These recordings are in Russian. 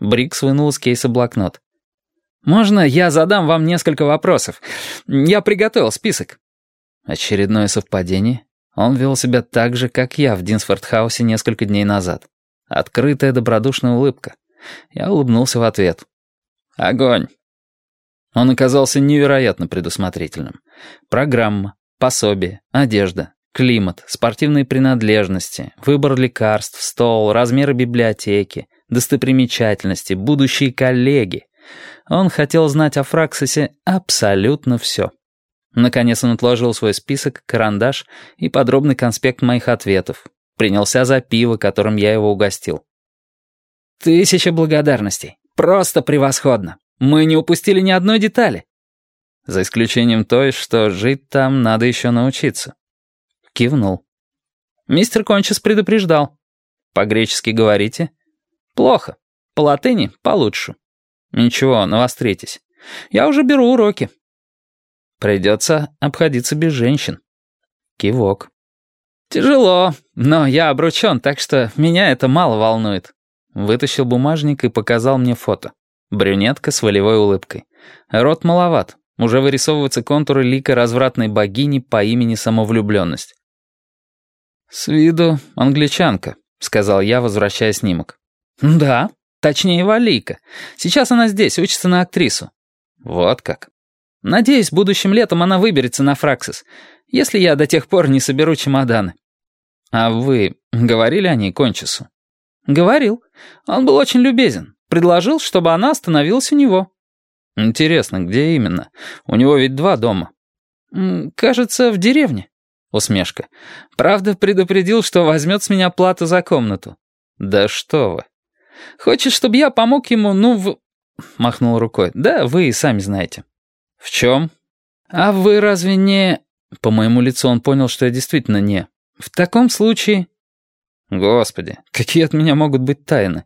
Брикс вынул из кейса блокнот. «Можно я задам вам несколько вопросов? Я приготовил список». Очередное совпадение. Он вел себя так же, как я в Динсфорд-хаусе несколько дней назад. Открытая добродушная улыбка. Я улыбнулся в ответ. «Огонь!» Он оказался невероятно предусмотрительным. Программа, пособие, одежда, климат, спортивные принадлежности, выбор лекарств, стол, размеры библиотеки, достопримечательности, будущие коллеги. Он хотел знать о Фраксисе абсолютно все. Наконец он отложил свой список, карандаш и подробный конспект моих ответов. Принялся за пиво, которым я его угостил. «Тысяча благодарностей. Просто превосходно. Мы не упустили ни одной детали». За исключением той, что жить там надо еще научиться. Кивнул. «Мистер Кончес предупреждал. По-гречески говорите?» «Плохо. По латыни получше». «Ничего, навостритесь. Я уже беру уроки». Придется обходиться без женщин. Кивок. «Тяжело, но я обручен, так что меня это мало волнует». Вытащил бумажник и показал мне фото. Брюнетка с волевой улыбкой. Рот маловат. Уже вырисовываются контуры лика развратной богини по имени Самовлюбленность. «С виду англичанка», — сказал я, возвращая снимок. «Да, точнее, Валийка. Сейчас она здесь, учится на актрису». «Вот как». Надеюсь, будущим летом она выберется на Фраксис, если я до тех пор не соберу чемоданы. А вы говорили о ней Кончесу? Говорил. Он был очень любезен. Предложил, чтобы она остановилась у него. Интересно, где именно? У него ведь два дома. Кажется, в деревне. Усмешка. Правда, предупредил, что возьмет с меня плату за комнату. Да что вы. Хочет, чтобы я помог ему, ну, в... Махнул рукой. Да, вы и сами знаете. «В чем?» «А вы разве не...» По моему лицу он понял, что я действительно не. «В таком случае...» «Господи, какие от меня могут быть тайны?»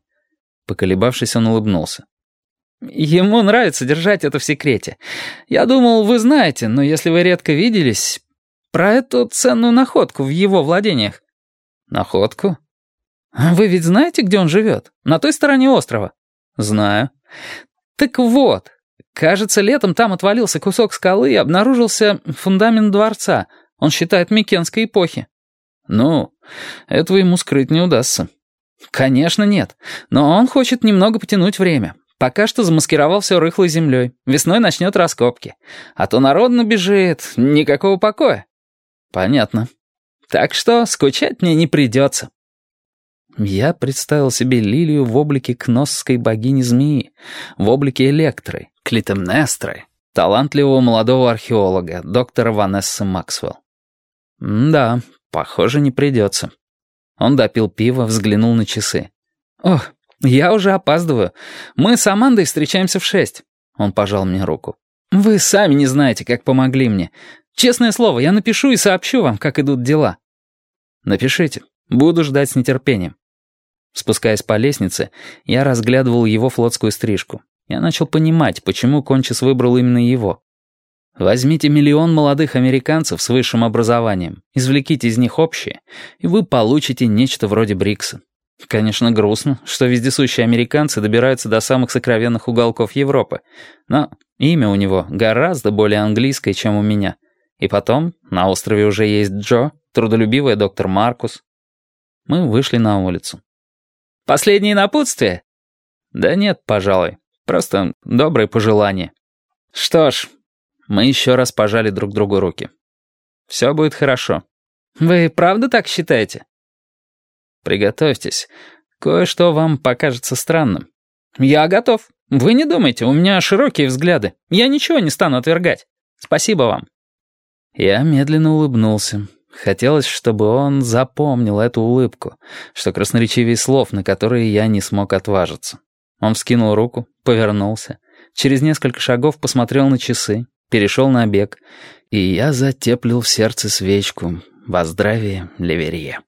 Поколебавшись, он улыбнулся. «Ему нравится держать это в секрете. Я думал, вы знаете, но если вы редко виделись... Про эту ценную находку в его владениях». «Находку?» «Вы ведь знаете, где он живет? На той стороне острова?» «Знаю». «Так вот, Кажется, летом там отвалился кусок скалы и обнаружился фундамент дворца. Он считает Микенской эпохи. Ну, этого ему скрыть не удастся. Конечно, нет. Но он хочет немного потянуть время. Пока что замаскировал все рыхлой землей. Весной начнет раскопки. А то народ набежит. Никакого покоя. Понятно. Так что скучать мне не придется. Я представил себе Лилию в облике кносской богини-змеи, в облике Электры, Клитемнестры, талантливого молодого археолога, доктора Ванессы Максвелл. да, похоже, не придется. Он допил пиво, взглянул на часы. «Ох, я уже опаздываю. Мы с Амандой встречаемся в шесть». Он пожал мне руку. «Вы сами не знаете, как помогли мне. Честное слово, я напишу и сообщу вам, как идут дела». «Напишите. Буду ждать с нетерпением». Спускаясь по лестнице, я разглядывал его флотскую стрижку. Я начал понимать, почему Кончис выбрал именно его. Возьмите миллион молодых американцев с высшим образованием, извлеките из них общее, и вы получите нечто вроде Брикса. Конечно, грустно, что вездесущие американцы добираются до самых сокровенных уголков Европы, но имя у него гораздо более английское, чем у меня. И потом, на острове уже есть Джо, трудолюбивый доктор Маркус. Мы вышли на улицу. Последние напутствия?» «Да нет, пожалуй. Просто добрые пожелания». «Что ж...» Мы еще раз пожали друг другу руки. «Все будет хорошо». «Вы правда так считаете?» «Приготовьтесь. Кое-что вам покажется странным». «Я готов. Вы не думайте, у меня широкие взгляды. Я ничего не стану отвергать. Спасибо вам». Я медленно улыбнулся. Хотелось, чтобы он запомнил эту улыбку, что красноречивее слов, на которые я не смог отважиться. Он вскинул руку, повернулся, через несколько шагов посмотрел на часы, перешел на бег, и я затеплил в сердце свечку во здравие Леверье.